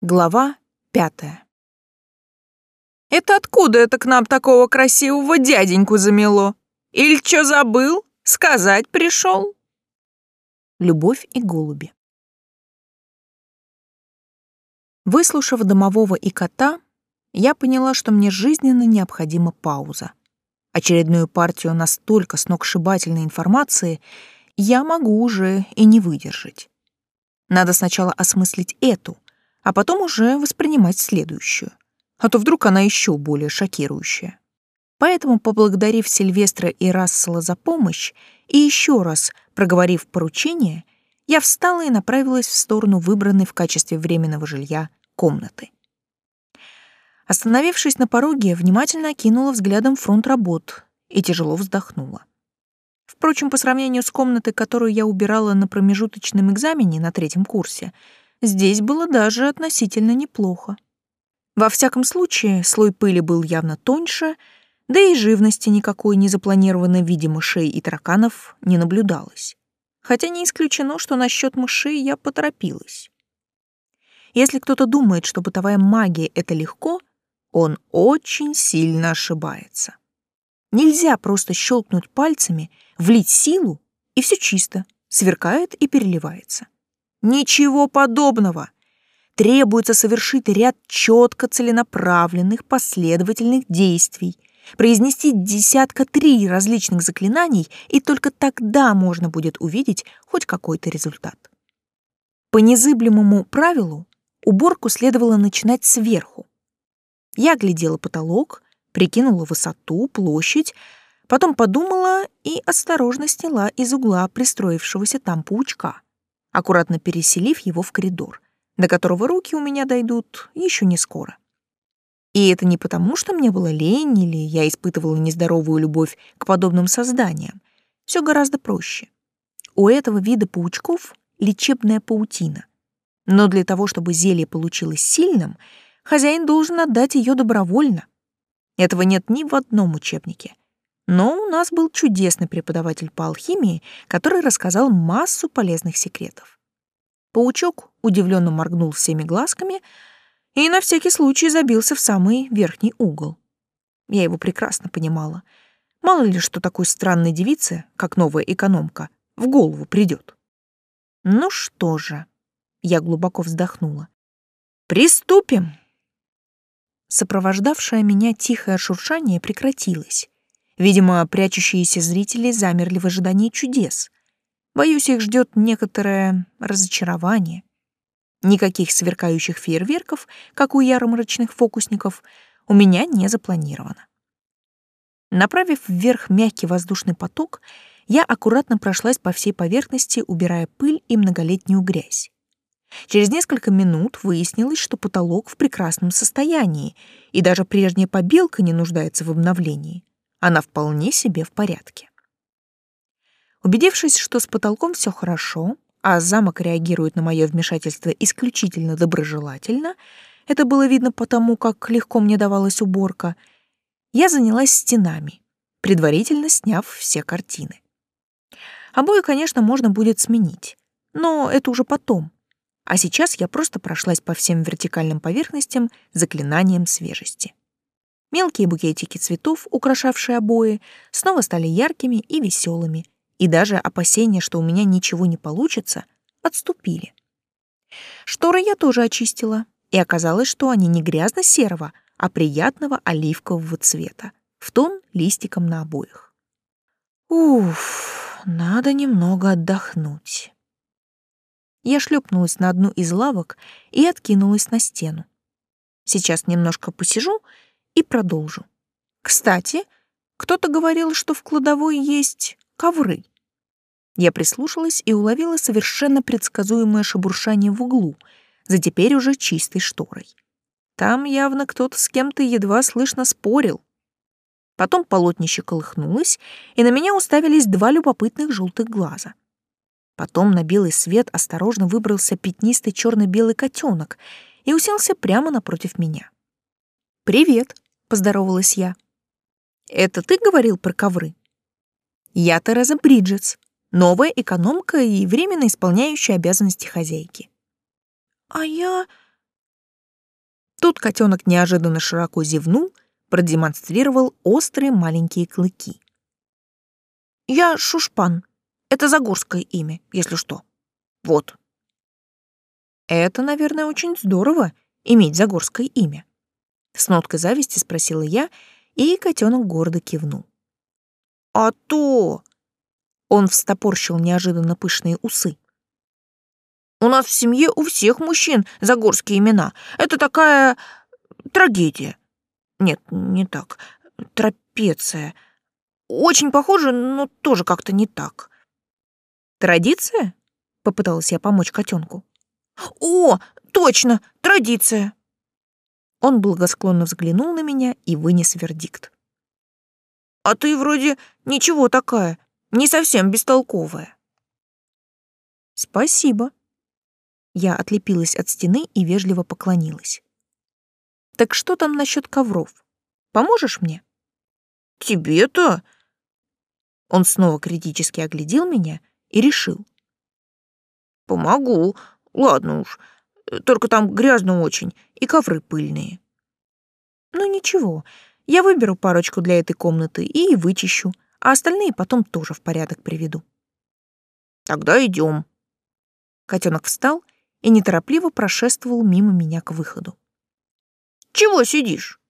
Глава пятая. «Это откуда это к нам такого красивого дяденьку замело? Или чё забыл? Сказать пришел?» Любовь и голуби. Выслушав домового и кота, я поняла, что мне жизненно необходима пауза. Очередную партию настолько сногсшибательной информации я могу уже и не выдержать. Надо сначала осмыслить эту — а потом уже воспринимать следующую. А то вдруг она еще более шокирующая. Поэтому, поблагодарив Сильвестра и Рассела за помощь и еще раз проговорив поручение, я встала и направилась в сторону выбранной в качестве временного жилья комнаты. Остановившись на пороге, внимательно окинула взглядом фронт работ и тяжело вздохнула. Впрочем, по сравнению с комнатой, которую я убирала на промежуточном экзамене на третьем курсе, здесь было даже относительно неплохо. Во всяком случае, слой пыли был явно тоньше, да и живности никакой не запланированной в виде мышей и тараканов не наблюдалось. Хотя не исключено, что насчет мышей я поторопилась. Если кто-то думает, что бытовая магия — это легко, он очень сильно ошибается. Нельзя просто щелкнуть пальцами, влить силу, и все чисто, сверкает и переливается. Ничего подобного. Требуется совершить ряд четко целенаправленных последовательных действий, произнести десятка три различных заклинаний, и только тогда можно будет увидеть хоть какой-то результат. По незыблемому правилу уборку следовало начинать сверху. Я глядела потолок, прикинула высоту, площадь, потом подумала и осторожно сняла из угла пристроившегося там паучка аккуратно переселив его в коридор, до которого руки у меня дойдут еще не скоро. И это не потому, что мне было лень или я испытывала нездоровую любовь к подобным созданиям. Все гораздо проще. У этого вида паучков лечебная паутина. Но для того, чтобы зелье получилось сильным, хозяин должен отдать ее добровольно. Этого нет ни в одном учебнике. Но у нас был чудесный преподаватель по алхимии, который рассказал массу полезных секретов. Паучок удивленно моргнул всеми глазками и на всякий случай забился в самый верхний угол. Я его прекрасно понимала. Мало ли, что такой странной девице, как новая экономка, в голову придет. Ну что же, я глубоко вздохнула. Приступим. Сопровождавшее меня тихое шуршание прекратилось. Видимо, прячущиеся зрители замерли в ожидании чудес. Боюсь, их ждет некоторое разочарование. Никаких сверкающих фейерверков, как у ярмарочных фокусников, у меня не запланировано. Направив вверх мягкий воздушный поток, я аккуратно прошлась по всей поверхности, убирая пыль и многолетнюю грязь. Через несколько минут выяснилось, что потолок в прекрасном состоянии, и даже прежняя побелка не нуждается в обновлении она вполне себе в порядке. Убедившись, что с потолком все хорошо, а замок реагирует на мое вмешательство исключительно доброжелательно, это было видно потому, как легко мне давалась уборка, я занялась стенами, предварительно сняв все картины. Обои, конечно, можно будет сменить, но это уже потом. А сейчас я просто прошлась по всем вертикальным поверхностям заклинанием свежести. Мелкие букетики цветов, украшавшие обои, снова стали яркими и веселыми, и даже опасения, что у меня ничего не получится, отступили. Шторы я тоже очистила, и оказалось, что они не грязно-серого, а приятного оливкового цвета, в тон листиком на обоих. Уф, надо немного отдохнуть. Я шлепнулась на одну из лавок и откинулась на стену. Сейчас немножко посижу и продолжу. Кстати, кто-то говорил, что в кладовой есть ковры. Я прислушалась и уловила совершенно предсказуемое шебуршание в углу, за теперь уже чистой шторой. Там явно кто-то с кем-то едва слышно спорил. Потом полотнище колыхнулось, и на меня уставились два любопытных желтых глаза. Потом на белый свет осторожно выбрался пятнистый черно-белый котенок и уселся прямо напротив меня. «Привет», — поздоровалась я. «Это ты говорил про ковры?» «Я Тереза Бриджетс, новая экономка и временно исполняющая обязанности хозяйки». «А я...» Тут котенок неожиданно широко зевнул, продемонстрировал острые маленькие клыки. «Я Шушпан. Это загорское имя, если что. Вот». «Это, наверное, очень здорово, иметь загорское имя». С ноткой зависти спросила я, и котенок гордо кивнул. «А то!» Он встопорщил неожиданно пышные усы. У нас в семье у всех мужчин загорские имена. Это такая трагедия. Нет, не так. Трапеция. Очень похоже, но тоже как-то не так. Традиция? Попыталась я помочь котенку. О, точно, традиция. Он благосклонно взглянул на меня и вынес вердикт. А ты вроде ничего такая, не совсем бестолковая. Спасибо, я отлепилась от стены и вежливо поклонилась. «Так что там насчет ковров? Поможешь мне?» «Тебе-то?» Он снова критически оглядел меня и решил. «Помогу. Ладно уж. Только там грязно очень, и ковры пыльные». «Ну ничего, я выберу парочку для этой комнаты и вычищу, а остальные потом тоже в порядок приведу». «Тогда идем». Котенок встал и неторопливо прошествовал мимо меня к выходу. «Чего сидишь?»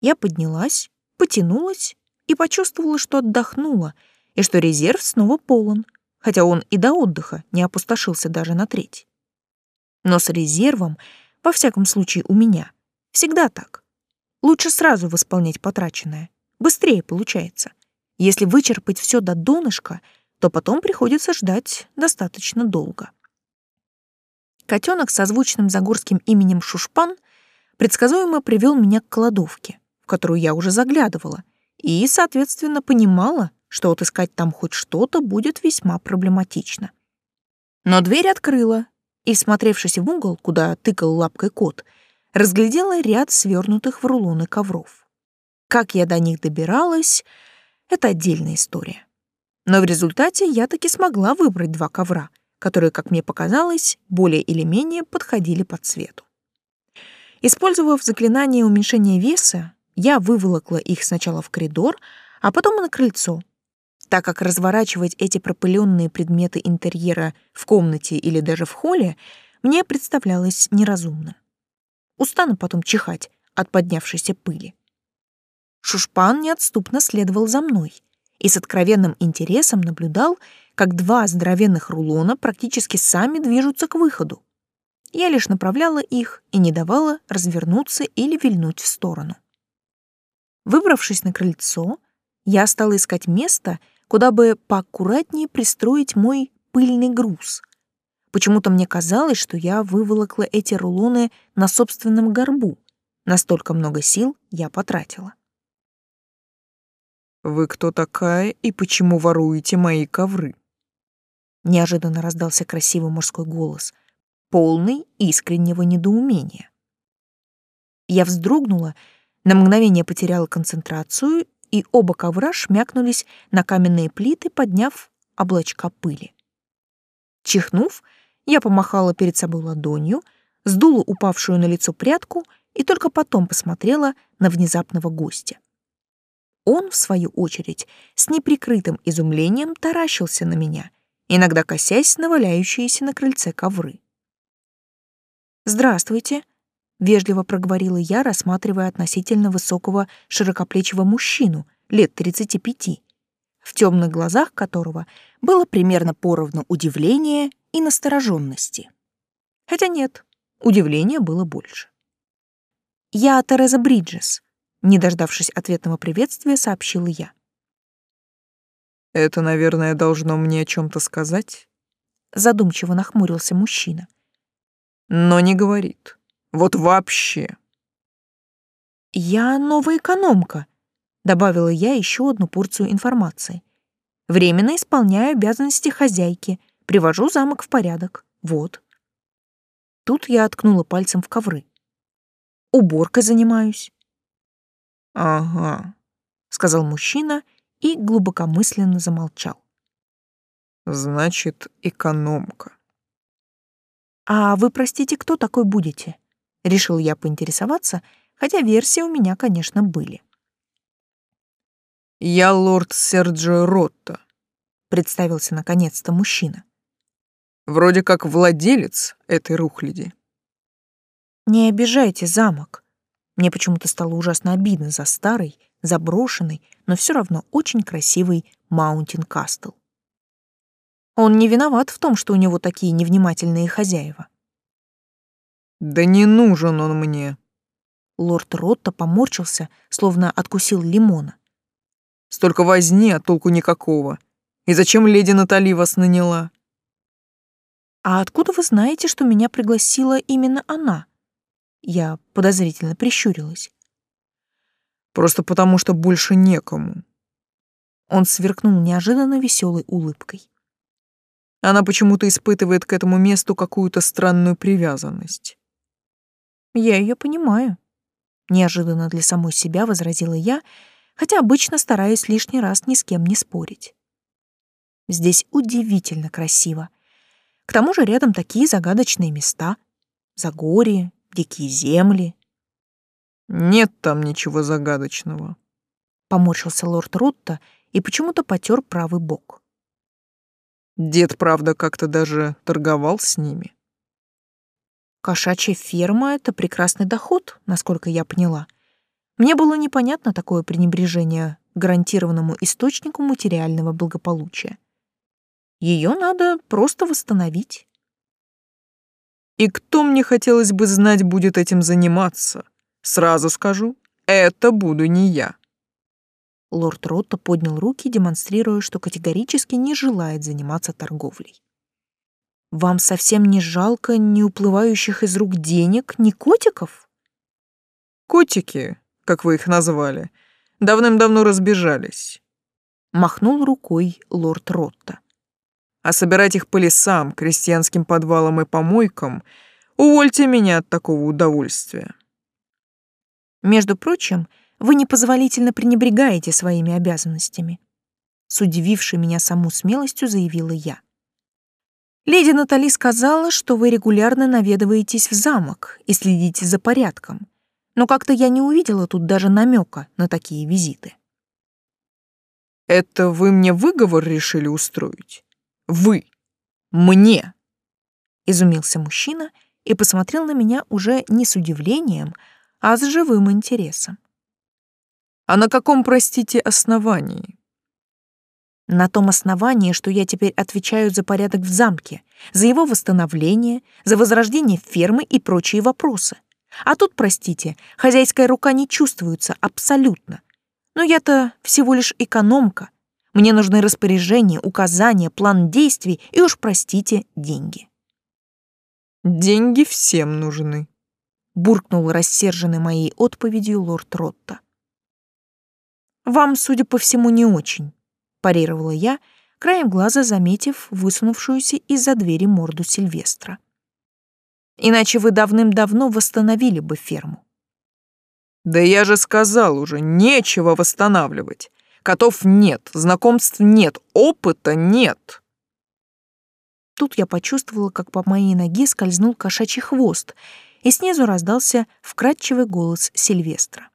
Я поднялась, потянулась и почувствовала, что отдохнула, и что резерв снова полон, хотя он и до отдыха не опустошился даже на треть. Но с резервом, во всяком случае у меня, всегда так. Лучше сразу восполнять потраченное. Быстрее получается. Если вычерпать все до донышка, то потом приходится ждать достаточно долго. Котенок со звучным загорским именем Шушпан предсказуемо привел меня к кладовке, в которую я уже заглядывала, и, соответственно, понимала, что отыскать там хоть что-то будет весьма проблематично. Но дверь открыла, и, смотревшись в угол, куда тыкал лапкой кот, разглядела ряд свернутых в рулоны ковров. Как я до них добиралась, это отдельная история. Но в результате я таки смогла выбрать два ковра — которые, как мне показалось, более или менее подходили по цвету. Использовав заклинание уменьшения веса, я выволокла их сначала в коридор, а потом на крыльцо, так как разворачивать эти пропыленные предметы интерьера в комнате или даже в холле мне представлялось неразумным. Устану потом чихать от поднявшейся пыли. Шушпан неотступно следовал за мной и с откровенным интересом наблюдал, как два здоровенных рулона практически сами движутся к выходу. Я лишь направляла их и не давала развернуться или вильнуть в сторону. Выбравшись на крыльцо, я стала искать место, куда бы поаккуратнее пристроить мой пыльный груз. Почему-то мне казалось, что я выволокла эти рулоны на собственном горбу. Настолько много сил я потратила. «Вы кто такая и почему воруете мои ковры?» Неожиданно раздался красивый мужской голос, полный искреннего недоумения. Я вздрогнула, на мгновение потеряла концентрацию, и оба ковра шмякнулись на каменные плиты, подняв облачка пыли. Чихнув, я помахала перед собой ладонью, сдула упавшую на лицо прядку и только потом посмотрела на внезапного гостя. Он, в свою очередь, с неприкрытым изумлением таращился на меня, иногда косясь на валяющиеся на крыльце ковры. «Здравствуйте», — вежливо проговорила я, рассматривая относительно высокого широкоплечего мужчину лет 35, в темных глазах которого было примерно поровну удивления и настороженности. Хотя нет, удивления было больше. «Я Тереза Бриджес», — не дождавшись ответного приветствия, сообщила я. Это, наверное, должно мне о чем то сказать? Задумчиво нахмурился мужчина. Но не говорит. Вот вообще. Я новая экономка, добавила я еще одну порцию информации. Временно исполняю обязанности хозяйки, привожу замок в порядок. Вот. Тут я откнула пальцем в ковры. Уборкой занимаюсь. Ага, сказал мужчина и глубокомысленно замолчал. Значит, экономка. А вы, простите, кто такой будете? Решил я поинтересоваться, хотя версии у меня, конечно, были. «Я лорд Серджио Ротто», — представился наконец-то мужчина. «Вроде как владелец этой рухляди». «Не обижайте замок». Мне почему-то стало ужасно обидно за старый, заброшенный, но все равно очень красивый Маунтин Кастл. Он не виноват в том, что у него такие невнимательные хозяева. «Да не нужен он мне». Лорд Ротто поморщился, словно откусил лимона. «Столько возни, а толку никакого. И зачем леди Натали вас наняла?» «А откуда вы знаете, что меня пригласила именно она?» Я подозрительно прищурилась. «Просто потому, что больше некому». Он сверкнул неожиданно веселой улыбкой. Она почему-то испытывает к этому месту какую-то странную привязанность. Я ее понимаю. Неожиданно для самой себя возразила я, хотя обычно стараюсь лишний раз ни с кем не спорить. Здесь удивительно красиво. К тому же рядом такие загадочные места. Загорье, дикие земли. Нет там ничего загадочного. Поморщился лорд Ротта и почему-то потер правый бок. Дед, правда, как-то даже торговал с ними. Кошачья ферма — это прекрасный доход, насколько я поняла. Мне было непонятно такое пренебрежение гарантированному источнику материального благополучия. Ее надо просто восстановить. И кто мне хотелось бы знать будет этим заниматься? Сразу скажу, это буду не я. Лорд Ротто поднял руки, демонстрируя, что категорически не желает заниматься торговлей. Вам совсем не жалко ни уплывающих из рук денег, ни котиков? Котики, как вы их назвали, давным-давно разбежались. Махнул рукой лорд Ротта. А собирать их по лесам, крестьянским подвалам и помойкам увольте меня от такого удовольствия. Между прочим, вы непозволительно пренебрегаете своими обязанностями. С удивившей меня саму смелостью заявила я. Леди Натали сказала, что вы регулярно наведываетесь в замок и следите за порядком, но как-то я не увидела тут даже намека на такие визиты. Это вы мне выговор решили устроить? Вы! Мне! Изумился мужчина и посмотрел на меня уже не с удивлением, а с живым интересом. А на каком, простите, основании? На том основании, что я теперь отвечаю за порядок в замке, за его восстановление, за возрождение фермы и прочие вопросы. А тут, простите, хозяйская рука не чувствуется абсолютно. Но я-то всего лишь экономка. Мне нужны распоряжения, указания, план действий и уж, простите, деньги. Деньги всем нужны, буркнул рассерженный моей отповедью лорд Ротта. Вам, судя по всему, не очень парировала я, краем глаза заметив высунувшуюся из-за двери морду Сильвестра. Иначе вы давным-давно восстановили бы ферму. Да я же сказал уже, нечего восстанавливать. Котов нет, знакомств нет, опыта нет. Тут я почувствовала, как по моей ноге скользнул кошачий хвост, и снизу раздался вкрадчивый голос Сильвестра.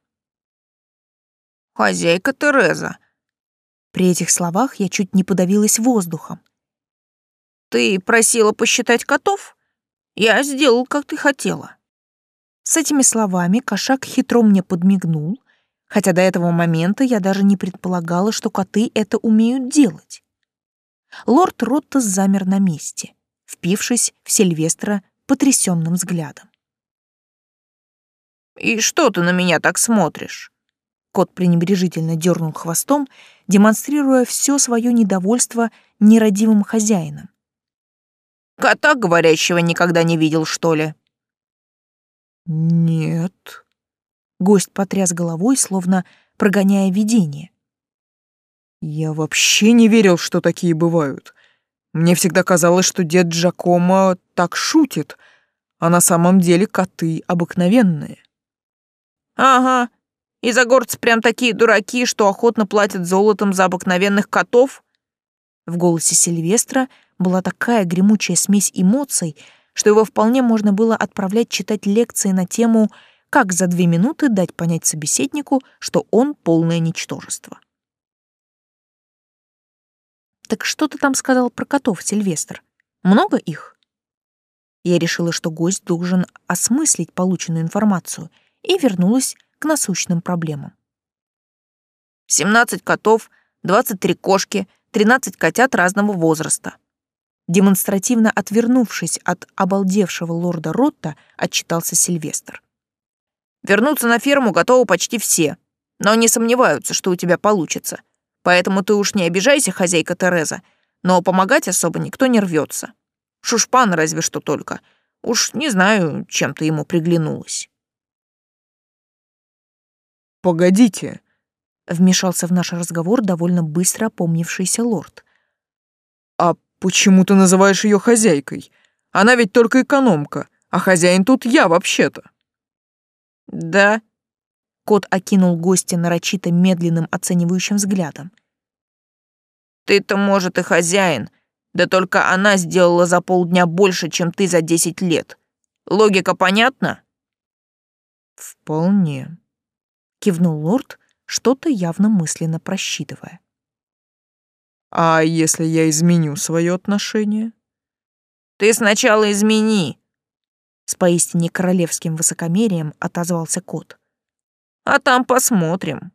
«Хозяйка Тереза, при этих словах я чуть не подавилась воздухом. «Ты просила посчитать котов? Я сделал, как ты хотела». С этими словами кошак хитро мне подмигнул, хотя до этого момента я даже не предполагала, что коты это умеют делать. Лорд Ротта замер на месте, впившись в Сильвестра потрясенным взглядом. «И что ты на меня так смотришь?» Кот пренебрежительно дернул хвостом, демонстрируя все свое недовольство нерадивым хозяином. «Кота говорящего никогда не видел, что ли?» «Нет». Гость потряс головой, словно прогоняя видение. «Я вообще не верил, что такие бывают. Мне всегда казалось, что дед Джакомо так шутит, а на самом деле коты обыкновенные». «Ага, и прям такие дураки, что охотно платят золотом за обыкновенных котов?» В голосе Сильвестра была такая гремучая смесь эмоций, что его вполне можно было отправлять читать лекции на тему «Как за две минуты дать понять собеседнику, что он полное ничтожество». «Так что ты там сказал про котов, Сильвестр? Много их?» Я решила, что гость должен осмыслить полученную информацию, и вернулась к насущным проблемам. «17 котов, 23 кошки, 13 котят разного возраста». Демонстративно отвернувшись от обалдевшего лорда Ротта, отчитался Сильвестр. «Вернуться на ферму готовы почти все, но не сомневаются, что у тебя получится. Поэтому ты уж не обижайся, хозяйка Тереза, но помогать особо никто не рвется. Шушпан разве что только. Уж не знаю, чем ты ему приглянулась. «Погодите», — вмешался в наш разговор довольно быстро опомнившийся лорд. «А почему ты называешь ее хозяйкой? Она ведь только экономка, а хозяин тут я вообще-то». «Да», — кот окинул гостя нарочито медленным оценивающим взглядом. «Ты-то, может, и хозяин, да только она сделала за полдня больше, чем ты за десять лет. Логика понятна?» «Вполне», кивнул лорд, что-то явно мысленно просчитывая. А если я изменю свое отношение? Ты сначала измени, с поистине королевским высокомерием отозвался кот. А там посмотрим.